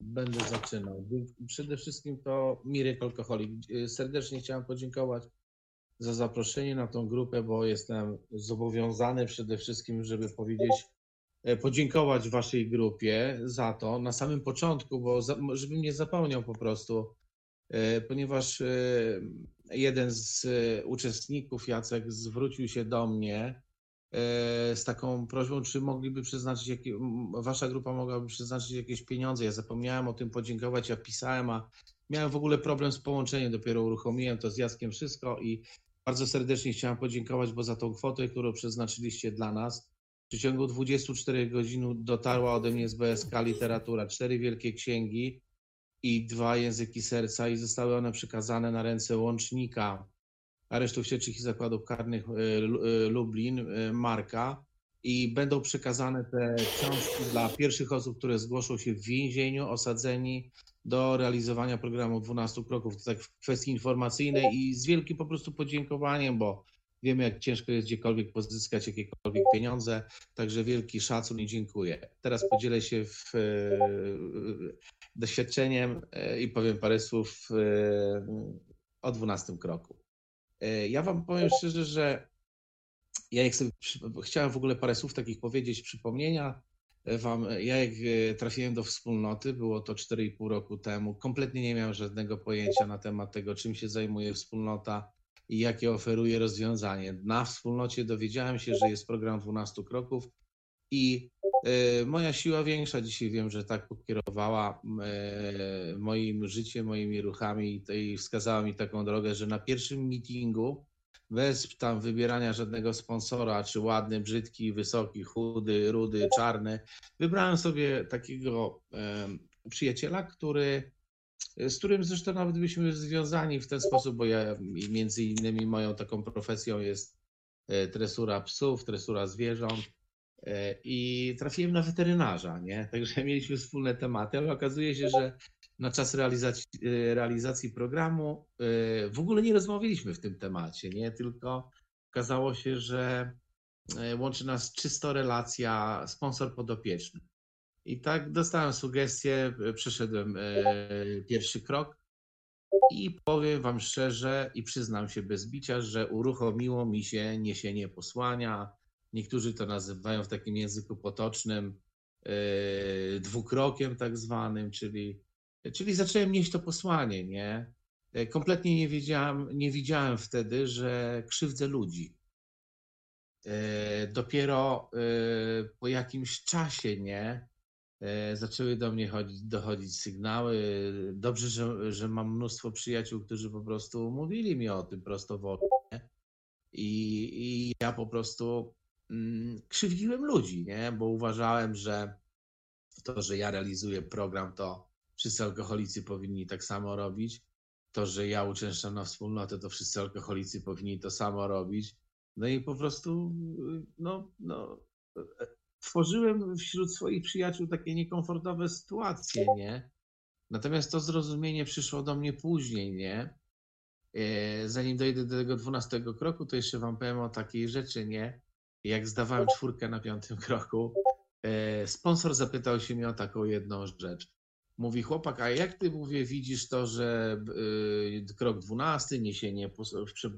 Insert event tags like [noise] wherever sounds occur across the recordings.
Będę zaczynał. Przede wszystkim to Mirek Alkoholik. Serdecznie chciałem podziękować za zaproszenie na tą grupę, bo jestem zobowiązany przede wszystkim, żeby powiedzieć, e, podziękować waszej grupie za to na samym początku, bo za, żebym nie zapomniał po prostu, e, ponieważ e, jeden z uczestników, Jacek, zwrócił się do mnie z taką prośbą, czy mogliby przeznaczyć, jakie, wasza grupa mogłaby przeznaczyć jakieś pieniądze. Ja zapomniałem o tym podziękować, ja pisałem, a miałem w ogóle problem z połączeniem, dopiero uruchomiłem to z Jackiem wszystko i bardzo serdecznie chciałem podziękować, bo za tą kwotę, którą przeznaczyliście dla nas, w przeciągu 24 godzin dotarła ode mnie z BSK literatura, cztery wielkie księgi i dwa języki serca i zostały one przekazane na ręce łącznika aresztów śledczych i zakładów karnych e, e, Lublin, e, Marka i będą przekazane te książki dla pierwszych osób, które zgłoszą się w więzieniu, osadzeni do realizowania programu 12 kroków. To tak w kwestii informacyjnej i z wielkim po prostu podziękowaniem, bo wiemy, jak ciężko jest gdziekolwiek pozyskać jakiekolwiek pieniądze, także wielki szacun i dziękuję. Teraz podzielę się w, doświadczeniem i powiem parę słów o 12 kroku. E, ja wam powiem szczerze, że ja jak sobie, chciałem w ogóle parę słów takich powiedzieć, przypomnienia wam. Ja jak e, trafiłem do wspólnoty, było to 4,5 roku temu, kompletnie nie miałem żadnego pojęcia na temat tego, czym się zajmuje wspólnota i jakie oferuje rozwiązanie. Na wspólnocie dowiedziałem się, że jest program 12 kroków i moja siła większa. Dzisiaj wiem, że tak pokierowała moim życiem, moimi ruchami. I wskazała mi taką drogę, że na pierwszym meetingu bez tam wybierania żadnego sponsora, czy ładny, brzydki, wysoki, chudy, rudy, czarny, wybrałem sobie takiego przyjaciela, który z którym zresztą nawet byliśmy związani w ten sposób, bo ja między innymi moją taką profesją jest e, tresura psów, tresura zwierząt. E, i trafiłem na weterynarza, nie? Także [laughs] mieliśmy wspólne tematy, ale okazuje się, że na czas realizacji, e, realizacji programu e, w ogóle nie rozmawialiśmy w tym temacie, nie? Tylko okazało się, że łączy nas czysto relacja sponsor podopieczny. I tak dostałem sugestię, przeszedłem pierwszy krok i powiem Wam szczerze i przyznam się bez bicia, że uruchomiło mi się niesienie posłania, Niektórzy to nazywają w takim języku potocznym yy, dwukrokiem tak zwanym, czyli, czyli zacząłem nieść to posłanie, nie? E, kompletnie nie wiedziałem, nie widziałem wtedy, że krzywdzę ludzi. E, dopiero e, po jakimś czasie, nie? Zaczęły do mnie chodzić, dochodzić sygnały. Dobrze, że, że mam mnóstwo przyjaciół, którzy po prostu mówili mi o tym prostowolnie. I, I ja po prostu krzywdziłem ludzi, nie? bo uważałem, że to, że ja realizuję program, to wszyscy alkoholicy powinni tak samo robić. To, że ja uczęszczam na wspólnotę, to wszyscy alkoholicy powinni to samo robić. No i po prostu no, no, tworzyłem wśród swoich przyjaciół takie niekomfortowe sytuacje, nie? Natomiast to zrozumienie przyszło do mnie później, nie? E, zanim dojdę do tego dwunastego kroku, to jeszcze wam powiem o takiej rzeczy, nie? Jak zdawałem czwórkę na piątym kroku, e, sponsor zapytał się mnie o taką jedną rzecz. Mówi chłopak, a jak ty mówię, widzisz to, że e, krok dwunasty, niesienie,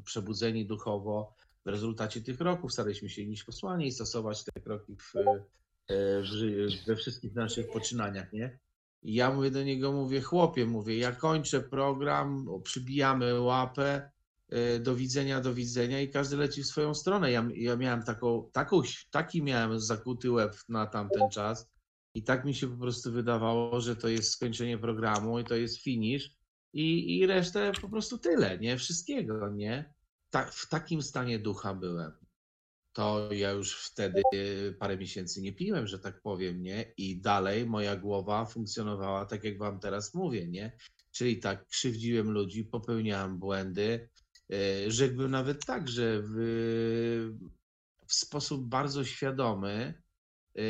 przebudzeni duchowo, w rezultacie tych kroków staraliśmy się nieść posłanie i stosować te kroki w, e, w, we wszystkich naszych poczynaniach, nie? I ja mówię do niego, mówię, chłopie, mówię, ja kończę program, przybijamy łapę, do widzenia, do widzenia i każdy leci w swoją stronę. Ja, ja miałem taką, taką, taki miałem zakuty łeb na tamten czas i tak mi się po prostu wydawało, że to jest skończenie programu i to jest finish i, i resztę po prostu tyle, nie? Wszystkiego, nie? Tak, w takim stanie ducha byłem. To ja już wtedy parę miesięcy nie piłem, że tak powiem, nie? I dalej moja głowa funkcjonowała tak, jak wam teraz mówię, nie? Czyli tak, krzywdziłem ludzi, popełniałem błędy, E, rzekłbym nawet tak, że w, w sposób bardzo świadomy, e,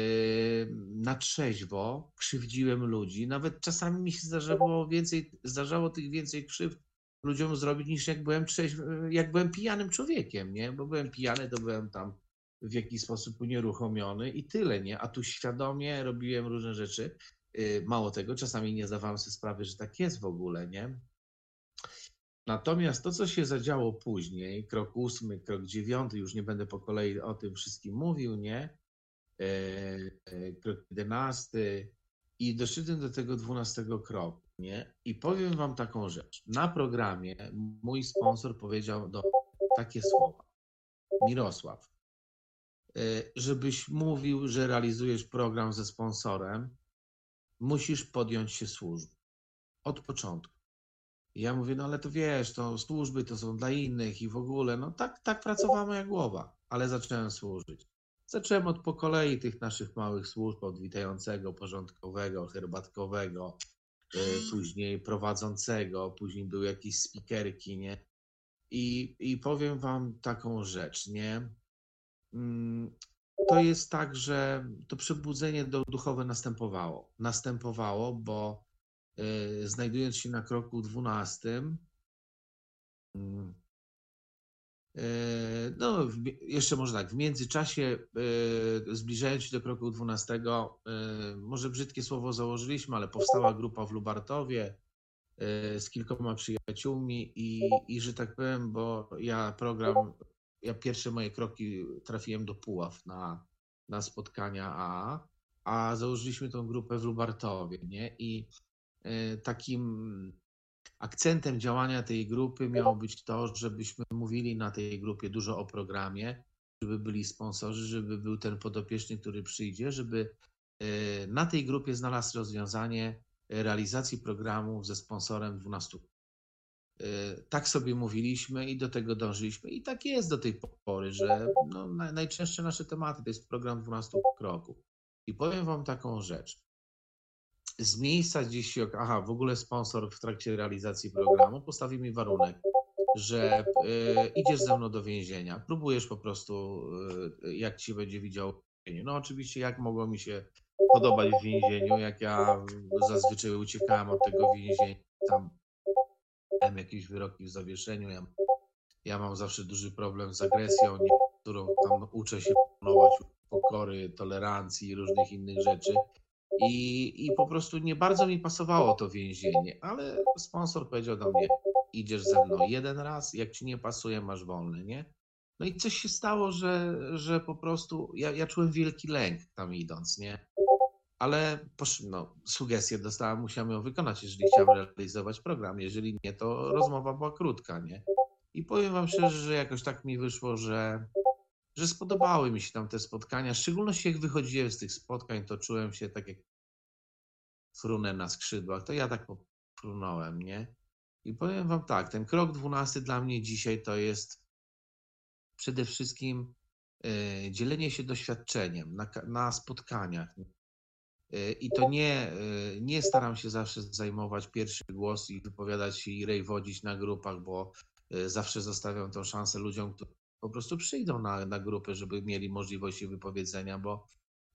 na trzeźwo krzywdziłem ludzi. Nawet czasami mi się zdarzało więcej, zdarzało tych więcej krzywd ludziom zrobić niż jak byłem trzeźw, jak byłem pijanym człowiekiem, nie? Bo byłem pijany, to byłem tam w jakiś sposób unieruchomiony i tyle, nie? A tu świadomie robiłem różne rzeczy. Y, mało tego, czasami nie zdawałem sobie sprawy, że tak jest w ogóle, nie? Natomiast to, co się zadziało później, krok ósmy, krok dziewiąty, już nie będę po kolei o tym wszystkim mówił, nie? E, e, krok jedenasty i doszedłem do tego dwunastego kroku, nie? I powiem wam taką rzecz. Na programie mój sponsor powiedział do takie słowa. Mirosław, e, żebyś mówił, że realizujesz program ze sponsorem, musisz podjąć się służby. Od początku. I ja mówię, no ale to wiesz, to służby to są dla innych i w ogóle, no tak, tak pracowała moja głowa, ale zacząłem służyć. Zacząłem od po kolei tych naszych małych służb, od witającego, porządkowego, herbatkowego, y, później prowadzącego, później były jakieś spikerki, nie? I, I powiem wam taką rzecz, nie? Mm, to jest tak, że to przebudzenie duchowe następowało. Następowało, bo znajdując się na kroku 12, mm, y, no, jeszcze może tak, w międzyczasie y, zbliżając się do kroku 12, może brzydkie słowo założyliśmy, ale powstała grupa w Lubartowie z kilkoma przyjaciółmi i, i że tak powiem, bo ja program ja pierwsze moje kroki trafiłem do Puław na, na spotkania A, a założyliśmy tą grupę w Lubartowie, nie? I takim akcentem działania tej grupy miało być to, żebyśmy mówili na tej grupie dużo o programie, żeby byli sponsorzy, żeby był ten podopieczny, który przyjdzie, żeby y, na tej grupie znalazł rozwiązanie realizacji programu ze sponsorem 12 Y, tak sobie mówiliśmy i do tego dążyliśmy. I tak jest do tej pory, że no, najczęstsze nasze tematy to jest program 12 kroków. I powiem Wam taką rzecz. Z miejsca się, aha, w ogóle sponsor w trakcie realizacji programu postawi mi warunek, że y, idziesz ze mną do więzienia, próbujesz po prostu, y, jak ci będzie widział No oczywiście, jak mogło mi się podobać w więzieniu, jak ja zazwyczaj uciekałem od tego więzienia, tam miałem jakieś wyroki w zawieszeniu. Ja, ja mam zawsze duży problem z agresją, którą tam uczę się panować pokory, tolerancji i różnych innych rzeczy. I, I po prostu nie bardzo mi pasowało to więzienie, ale sponsor powiedział do mnie: idziesz ze mną jeden raz, jak ci nie pasuje, masz wolny, nie? No i coś się stało, że, że po prostu ja, ja czułem wielki lęk tam idąc, nie? ale no, sugestię dostałem, musiałem ją wykonać, jeżeli chciałem realizować program. Jeżeli nie, to rozmowa była krótka, nie? I powiem wam szczerze, że jakoś tak mi wyszło, że, że spodobały mi się tam te spotkania. W szczególności jak wychodziłem z tych spotkań, to czułem się tak jak frunę na skrzydłach. To ja tak frunąłem, nie? I powiem wam tak, ten krok dwunasty dla mnie dzisiaj to jest przede wszystkim y, dzielenie się doświadczeniem na, na spotkaniach. E, I to nie, e, nie staram się zawsze zajmować pierwszy głos i wypowiadać się i rejwodzić na grupach, bo e, zawsze zostawiam tą szansę ludziom, którzy po prostu przyjdą na, na grupę, żeby mieli możliwość wypowiedzenia, bo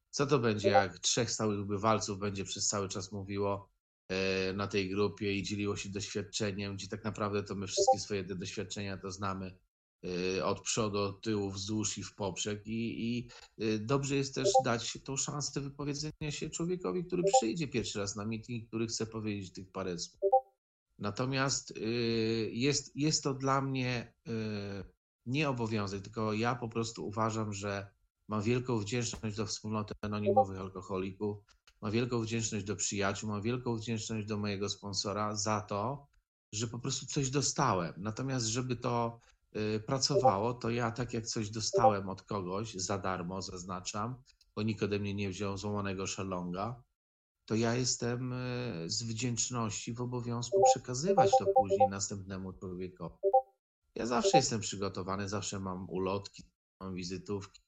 co to będzie, jak trzech stałych bywalców będzie przez cały czas mówiło na tej grupie i dzieliło się doświadczeniem, gdzie tak naprawdę to my wszystkie swoje te doświadczenia to znamy Y, od przodu, od tyłu, wzdłuż i w poprzek. I, I, y, dobrze jest też dać tą szansę wypowiedzenia się człowiekowi, który przyjdzie pierwszy raz na meeting, który chce powiedzieć tych parę słów. Natomiast jest, jest to dla mnie nie obowiązek, tylko ja po prostu uważam, że mam wielką wdzięczność do wspólnoty anonimowych alkoholików, mam wielką wdzięczność do przyjaciół, mam wielką wdzięczność do mojego sponsora za to, że po prostu coś dostałem. Natomiast, żeby to Y, pracowało, to ja tak jak coś dostałem od kogoś za darmo, zaznaczam, bo nikt ode mnie nie wziął złamanego szalonga, to ja jestem y, z wdzięczności w obowiązku przekazywać to później następnemu człowiekowi. Ja zawsze jestem przygotowany, zawsze mam ulotki, mam wizytówki,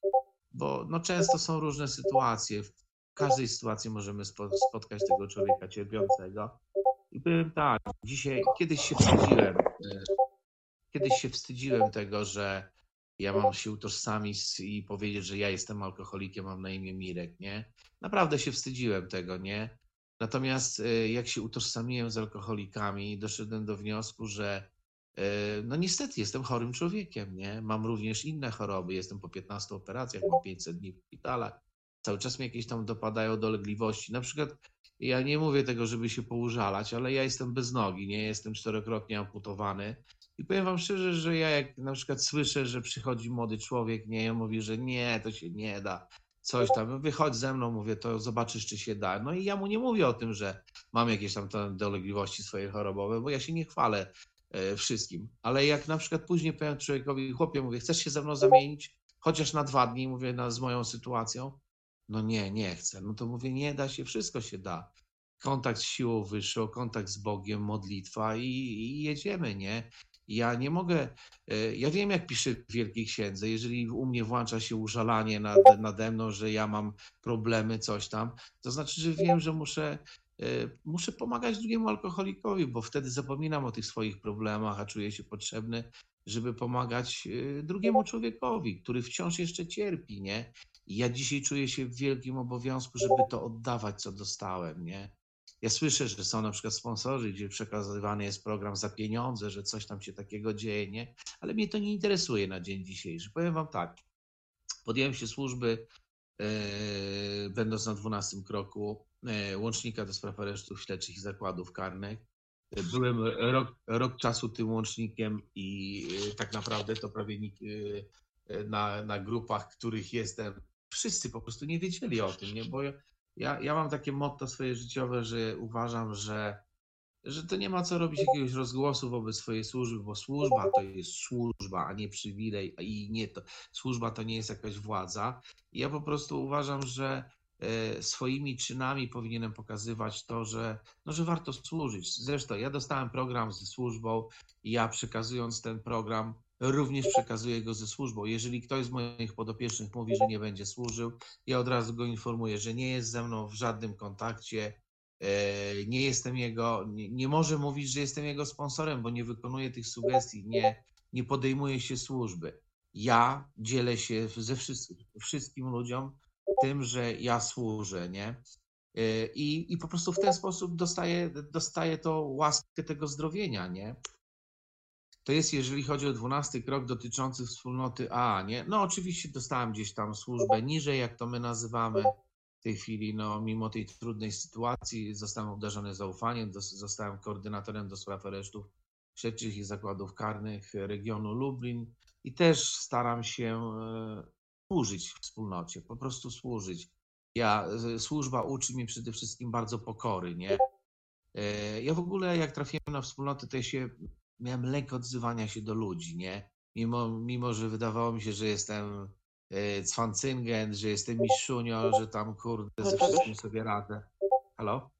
bo no często są różne sytuacje. W każdej sytuacji możemy spotkać tego człowieka cierpiącego. I powiem tak, dzisiaj kiedyś się wstydziłem y, Kiedyś się wstydziłem tego, że ja mam się utożsamić i powiedzieć, że ja jestem alkoholikiem, mam na imię Mirek, nie? Naprawdę się wstydziłem tego, nie? Natomiast y, jak się utożsamiłem z alkoholikami, doszedłem do wniosku, że no niestety jestem chorym człowiekiem, nie? Mam również inne choroby, jestem po 15 operacjach, mam 500 dni w szpitalach, cały czas mi jakieś tam dopadają dolegliwości. Na przykład Ja nie mówię tego, żeby się poużalać, ale ja jestem bez nogi, nie jestem czterokrotnie amputowany. I powiem wam szczerze, że ja jak na przykład słyszę, że przychodzi młody człowiek, nie, ja mówi, że nie, to się nie da, coś tam, wychodź ze mną, mówię, to zobaczysz, czy się da. No i ja mu nie mówię o tym, że mam jakieś tam dolegliwości swoje chorobowe, bo ja się nie chwalę e, wszystkim. Ale jak na przykład później powiem człowiekowi, chłopie, mówię, chcesz się ze mną zamienić? Chociaż na dwa dni, mówię, na, z moją sytuacją. No nie, nie chcę. No to mówię, nie da się, wszystko się da. Kontakt z siłą wyższą, kontakt z Bogiem, modlitwa i, i jedziemy, nie? Ja nie mogę, e, ja wiem jak piszę w Wielkiej Księdze, jeżeli u mnie włącza się użalanie nad, nade mną, że ja mam problemy, coś tam, to znaczy, że wiem, że muszę, e, muszę pomagać drugiemu alkoholikowi, bo wtedy zapominam o tych swoich problemach, a czuję się potrzebny, żeby pomagać e, drugiemu człowiekowi, który wciąż jeszcze cierpi, nie? I ja dzisiaj czuję się w wielkim obowiązku, żeby to oddawać, co dostałem, nie? Ja słyszę, że są na przykład sponsorzy, gdzie przekazywany jest program za pieniądze, że coś tam się takiego dzieje, nie? Ale mnie to nie interesuje na dzień dzisiejszy. Powiem Wam tak, podjąłem się służby, e, będąc na 12 kroku łącznika do spraw aresztów śledczych i zakładów karnych. Byłem rok, rok czasu tym łącznikiem i e, tak naprawdę to prawie nikt e, na, na grupach, których jestem, wszyscy po prostu nie wiedzieli o tym, nie? Bo ja, ja mam takie motto swoje życiowe, że uważam, że, że to nie ma co robić jakiegoś rozgłosu wobec swojej służby, bo służba to jest służba, a nie przywilej i nie to. Służba to nie jest jakaś władza. Ja po prostu uważam, że e, swoimi czynami powinienem pokazywać to, że, no, że warto służyć. Zresztą ja dostałem program ze służbą i ja przekazując ten program również przekazuję go ze służbą. Jeżeli ktoś z moich podopiecznych mówi, że nie będzie służył, ja od razu go informuję, że nie jest ze mną w żadnym kontakcie, e, nie jestem jego, nie, nie może mówić, że jestem jego sponsorem, bo nie wykonuje tych sugestii, nie, nie podejmuje się służby. Ja dzielę się ze wszystkim, wszystkim ludziom tym, że ja służę, nie? E, I, I po prostu w ten sposób dostaję, dostaję to łaskę tego zdrowienia, nie? to jest, jeżeli chodzi o dwunasty krok dotyczący wspólnoty A, nie? No oczywiście dostałem gdzieś tam służbę niżej, jak to my nazywamy w tej chwili, no mimo tej trudnej sytuacji zostałem obdarzony zaufaniem, zostałem koordynatorem do spraw aresztów śledczych i zakładów karnych regionu Lublin i też staram się e, służyć wspólnocie, po prostu służyć. Ja, e, służba uczy mnie przede wszystkim bardzo pokory, nie? E, ja w ogóle jak trafiłem na wspólnotę, to ja się miałem lęk odzywania się do ludzi, nie? Mimo, mimo że wydawało mi się, że jestem e, cwancyngen, że jestem miszunio, że tam kurde ze wszystkim sobie radzę. Halo?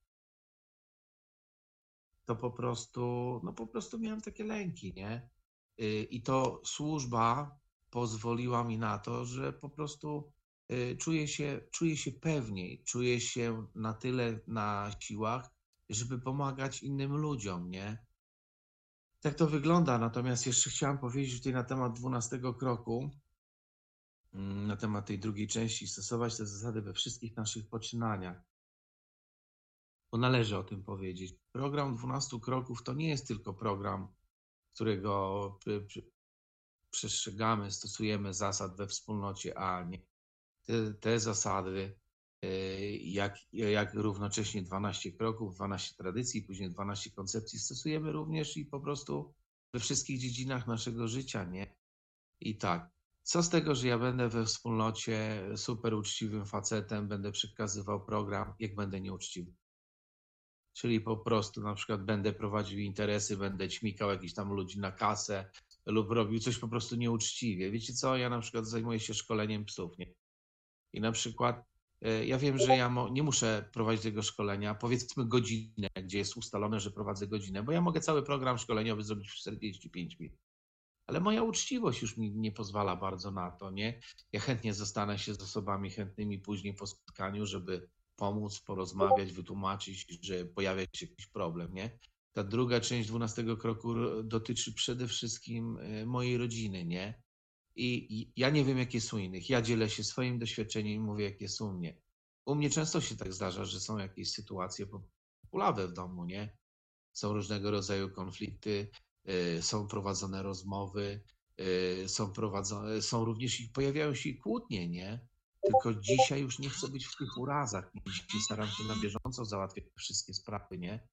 To po prostu, no po prostu miałem takie lęki, nie? E, I to służba pozwoliła mi na to, że po prostu e, czuję się, czuję się pewniej, czuję się na tyle na siłach, żeby pomagać innym ludziom, nie? Tak to wygląda. Natomiast jeszcze chciałem powiedzieć tutaj na temat dwunastego kroku, mm, na temat tej drugiej części, stosować te zasady we wszystkich naszych poczynaniach. Bo należy o tym powiedzieć. Program 12 kroków to nie jest tylko program, którego przestrzegamy, stosujemy zasad we wspólnocie, a nie. Te, te zasady E, jak, jak równocześnie 12 kroków, 12 tradycji, później 12 koncepcji stosujemy również i po prostu we wszystkich dziedzinach naszego życia, nie? I tak, co z tego, że ja będę we wspólnocie super uczciwym facetem, będę przekazywał program, jak będę nieuczciwy? Czyli po prostu na przykład będę prowadził interesy, będę ćmikał jakichś tam ludzi na kasę lub robił coś po prostu nieuczciwie. Wiecie co, ja na przykład zajmuję się szkoleniem psów, nie? I na przykład E, ja wiem, że ja nie muszę prowadzić tego szkolenia, powiedzmy godzinę, gdzie jest ustalone, że prowadzę godzinę, bo ja mogę cały program szkoleniowy zrobić w 45 minut. Ale moja uczciwość już mi nie pozwala bardzo na to, nie? Ja chętnie zostanę się z osobami chętnymi później po spotkaniu, żeby pomóc, porozmawiać, wytłumaczyć, że pojawia się jakiś problem, nie? Ta druga część 12 kroku dotyczy przede wszystkim e, mojej rodziny, nie? I ja nie wiem, jakie są innych. Ja dzielę się swoim doświadczeniem i mówię, jakie są u mnie. U mnie często się tak zdarza, że są jakieś sytuacje populawe w domu, nie? Są różnego rodzaju konflikty, y, są prowadzone rozmowy, y, są prowadzone, są również, pojawiają się kłótnie, nie? Tylko dzisiaj już nie chcę być w tych urazach. Dzisiaj staram się na bieżąco załatwiać wszystkie sprawy, nie?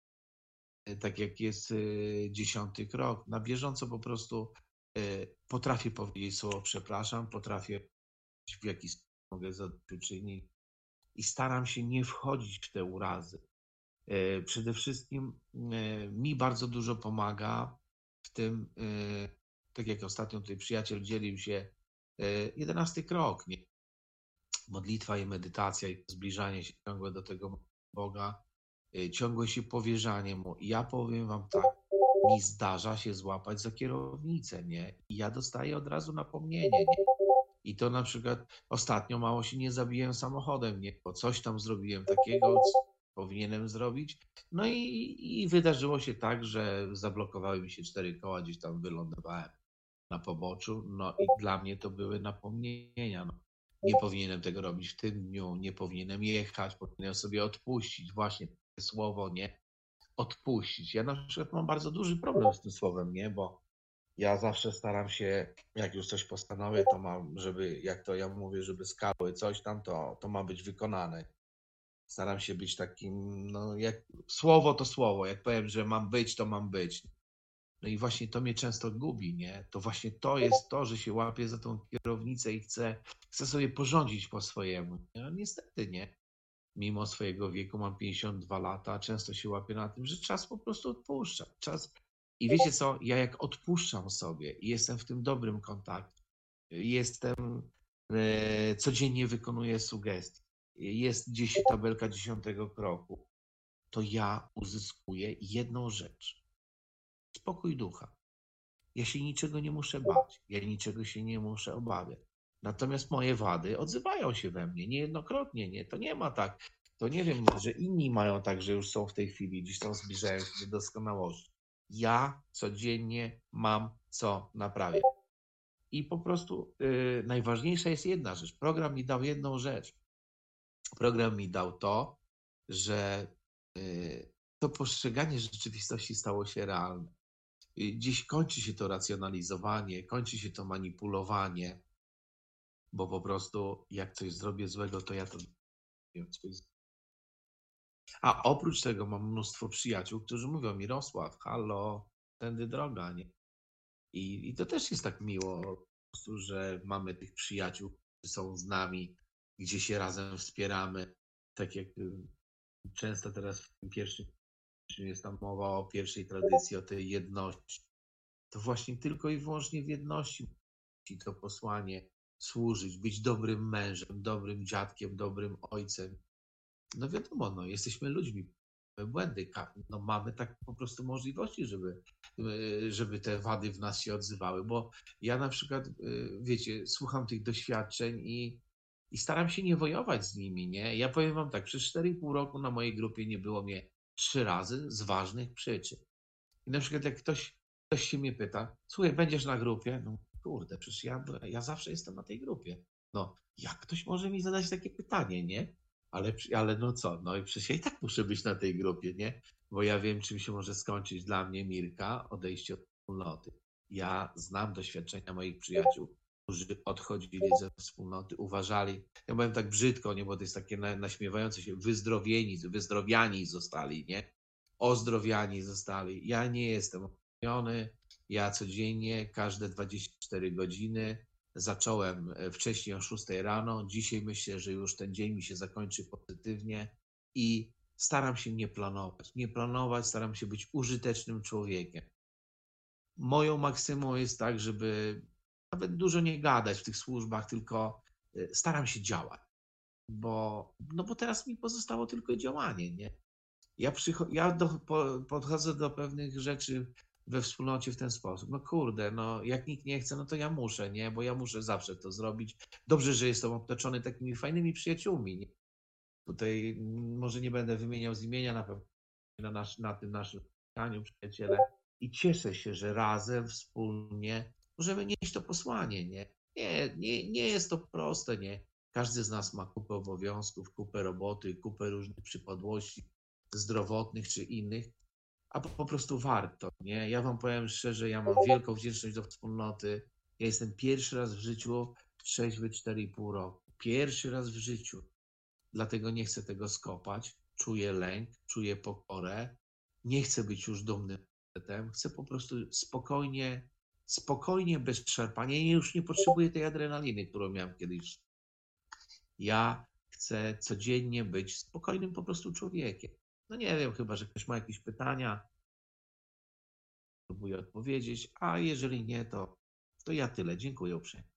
E, tak jak jest y, dziesiąty krok. Na bieżąco po prostu y, potrafię powiedzieć słowo przepraszam, potrafię w jaki sposób mogę zadośćuczynić i staram się nie wchodzić w te urazy. E, przede wszystkim e, mi bardzo dużo pomaga w tym, e, tak jak ostatnio tutaj przyjaciel dzielił się, jedenasty krok, nie? modlitwa i medytacja i zbliżanie się ciągłe do tego Boga, ciągłe się powierzanie Mu. Ja powiem Wam tak, mi zdarza się złapać za kierownicę, nie? I ja dostaję od razu napomnienie, nie? I to na przykład ostatnio mało się nie zabiłem samochodem, nie? Bo coś tam zrobiłem takiego, powinienem zrobić. No i, i wydarzyło się tak, że zablokowały mi się cztery koła, gdzieś tam wylądowałem na poboczu. No i dla mnie to były napomnienia. No, nie powinienem tego robić w tym dniu, nie powinienem jechać, powinienem sobie odpuścić. Właśnie słowo, nie? Odpuścić. Ja na przykład mam bardzo duży problem z tym słowem, nie? Bo ja zawsze staram się, jak już coś postanowię, to mam, żeby, jak to ja mówię, żeby skały coś tam, to, to ma być wykonane staram się być takim, no jak słowo to słowo, jak powiem, że mam być, to mam być. No i właśnie to mnie często gubi, nie? To właśnie to jest to, że się łapię za tą kierownicę i chcę, chcę sobie porządzić po swojemu. No niestety nie. Mimo swojego wieku mam 52 lata, często się łapię na tym, że czas po prostu odpuszcza. Czas... I wiecie co? Ja jak odpuszczam sobie i jestem w tym dobrym kontakcie, jestem, e, codziennie wykonuję sugestie, jest gdzieś tabelka dziesiątego kroku, to ja uzyskuję jedną rzecz. Spokój ducha. Ja się niczego nie muszę bać, ja niczego się nie muszę obawiać. Natomiast moje wady odzywają się we mnie niejednokrotnie, nie? To nie ma tak, to nie wiem, że inni mają tak, że już są w tej chwili, gdzieś tam zbliżają się do doskonałości. Ja codziennie mam co naprawiać. I po prostu yy, najważniejsza jest jedna rzecz. Program mi dał jedną rzecz program mi dał to, że y, to postrzeganie rzeczywistości stało się realne. Dziś kończy się to racjonalizowanie, kończy się to manipulowanie, bo po prostu jak coś zrobię złego, to ja to A oprócz tego mam mnóstwo przyjaciół, którzy mówią Mirosław, halo, tędy droga, nie? I, I to też jest tak miło, po prostu, że mamy tych przyjaciół, którzy są z nami, gdzie się razem wspieramy. Tak jak y, często teraz w tym pierwszym jest tam mowa o pierwszej tradycji, o tej jedności. To właśnie tylko i wyłącznie w jedności to posłanie służyć, być dobrym mężem, dobrym dziadkiem, dobrym ojcem. No wiadomo, no, jesteśmy ludźmi, mamy błędy, no, mamy tak po prostu możliwości, żeby, y, żeby te wady w nas się odzywały, bo ja na przykład, y, wiecie, słucham tych doświadczeń i i staram się nie wojować z nimi, nie? Ja powiem wam tak, przez 4,5 roku na mojej grupie nie było mnie trzy razy z ważnych przyczyn. I na przykład jak ktoś, ktoś się mnie pyta, słuchaj, będziesz na grupie? No kurde, przecież ja, ja zawsze jestem na tej grupie. No, jak ktoś może mi zadać takie pytanie, nie? Ale, ale no co, no i przecież ja i tak muszę być na tej grupie, nie? Bo ja wiem, czym się może skończyć dla mnie, Mirka, odejście od wspólnoty. Ja znam doświadczenia moich przyjaciół, którzy odchodzili ze wspólnoty, uważali, ja powiem tak brzydko, nie, bo to jest takie naśmiewające się, wyzdrowieni, wyzdrowiani zostali, nie? Ozdrowiani zostali. Ja nie jestem ozdrowiony, ja codziennie, każde 24 godziny zacząłem e, wcześniej o 6 rano, dzisiaj myślę, że już ten dzień mi się zakończy pozytywnie i staram się nie planować. Nie planować, staram się być użytecznym człowiekiem. Moją maksymą jest tak, żeby nawet dużo nie gadać w tych służbach, tylko y, staram się działać. Bo, no bo teraz mi pozostało tylko działanie, nie? Ja, przycho- ja do, po, podchodzę do pewnych rzeczy we wspólnocie w ten sposób. No kurde, no jak nikt nie chce, no to ja muszę, nie? Bo ja muszę zawsze to zrobić. Dobrze, że jestem otoczony takimi fajnymi przyjaciółmi. Nie? Tutaj może nie będę wymieniał z imienia na pewno na, nasz, na tym naszym spotkaniu przyjaciele i cieszę się, że razem, wspólnie możemy nieść to posłanie, nie? Nie, nie, nie jest to proste, nie? Każdy z nas ma kupę obowiązków, kupę roboty, kupę różnych przypadłości zdrowotnych czy innych, a po, po prostu warto, nie? Ja wam powiem szczerze, ja mam wielką wdzięczność do wspólnoty. Ja jestem pierwszy raz w życiu trzeźwy 4,5 roku. Pierwszy raz w życiu. Dlatego nie chcę tego skopać. Czuję lęk, czuję pokorę. Nie chcę być już dumnym facetem. Chcę po prostu spokojnie, spokojnie, bez szarpania. I już nie potrzebuję tej adrenaliny, którą miałem kiedyś. Ja chcę codziennie być spokojnym po prostu człowiekiem. No nie wiem, chyba, że ktoś ma jakieś pytania. Próbuję odpowiedzieć, a jeżeli nie, to, to ja tyle. Dziękuję uprzejmie.